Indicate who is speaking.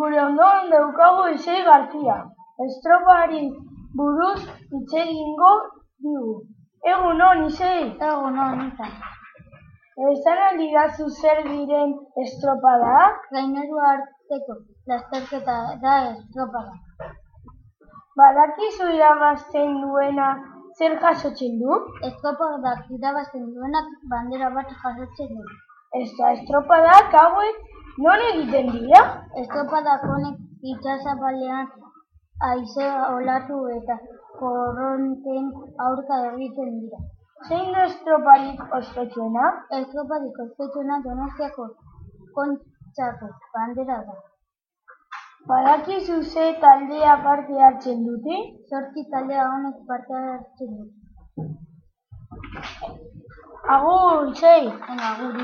Speaker 1: Gure ondoan daukagu Isei Garcia, estropari buruz hitz egingo digu. Egun on, Isei.
Speaker 2: Egun on, izan.
Speaker 1: Esan aldidazu zer diren estropadak?
Speaker 2: Gaineru arteko lasterketa da estropada.
Speaker 1: Badakizu irabazten duena zer jasotzen du?
Speaker 2: Estropadak irabazten duenak bandera bat jasotzen du.
Speaker 1: Eta estropadak hauek non egiten dira?
Speaker 2: Estropadak honek itsasabalean haize olatu eta korronten aurka egiten dira.
Speaker 1: Zein da estroparik ospetsuena?
Speaker 2: Estropadik ospetsuena donostiako kontxako bandera da.
Speaker 1: Badakizu ze taldea parte hartzen dute?
Speaker 2: Zortzi taldea honek parte hartzen dute.
Speaker 1: Agur.
Speaker 2: Venga, agur.